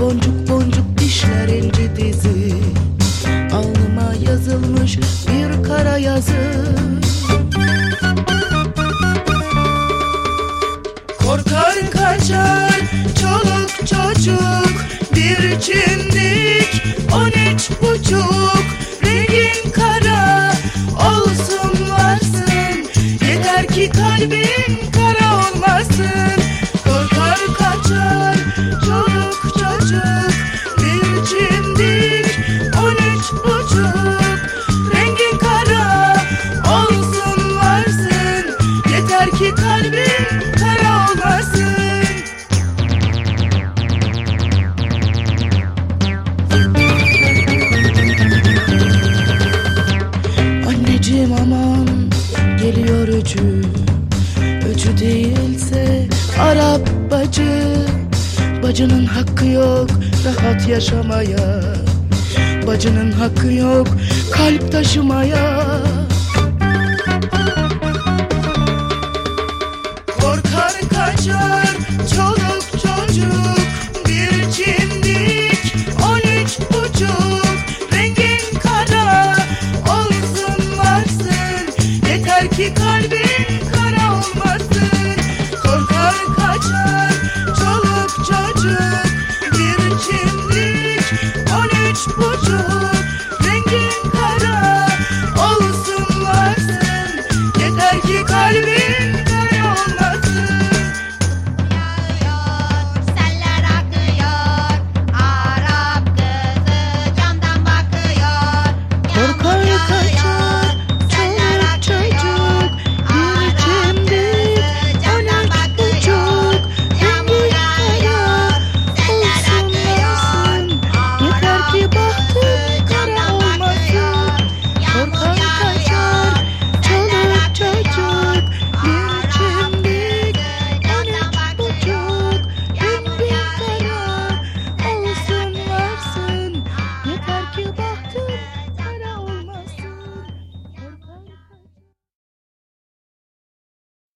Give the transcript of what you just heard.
Boncuk boncuk dişler inci dizi. Alnıma yazılmış bir kara yazı. Korkar kaçar çoluk çocuk Bir çimdik on üç buçuk. Ki kalbin kara olmasın. Anneciğim aman geliyor öcü. Öcü değilse Arap bacı. Bacının hakkı yok rahat yaşamaya. Bacının hakkı yok kalp taşımaya Olha